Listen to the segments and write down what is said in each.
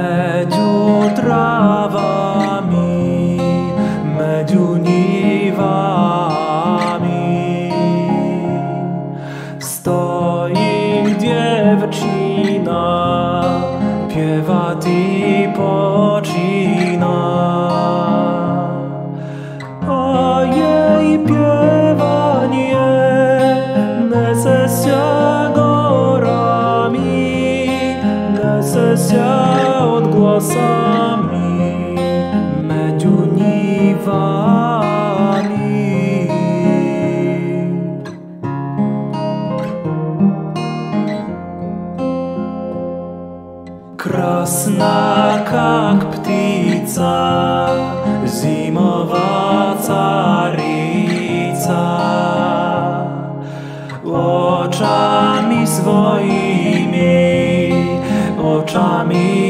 medziu trawami, medziu niwami. Stoi dziewczyna, piewa i počina. głosami medziuniwami. Krasna jak ptica, zimowa carica, oczami swoimi, oczami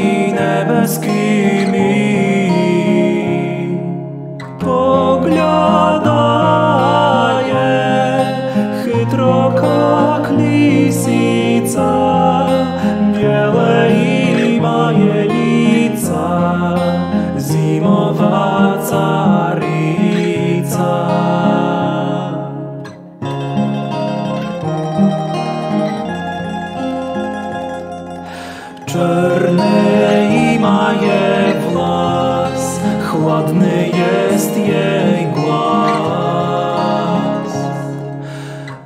Czarny i maje włos, chłodny jest jej głos.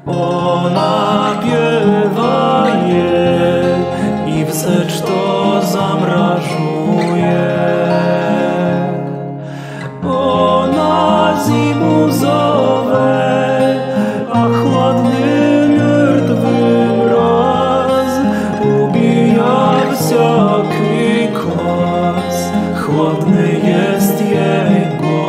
Ona piewa je i wsecz to chłodny jest jej głos.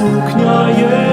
suknia jest.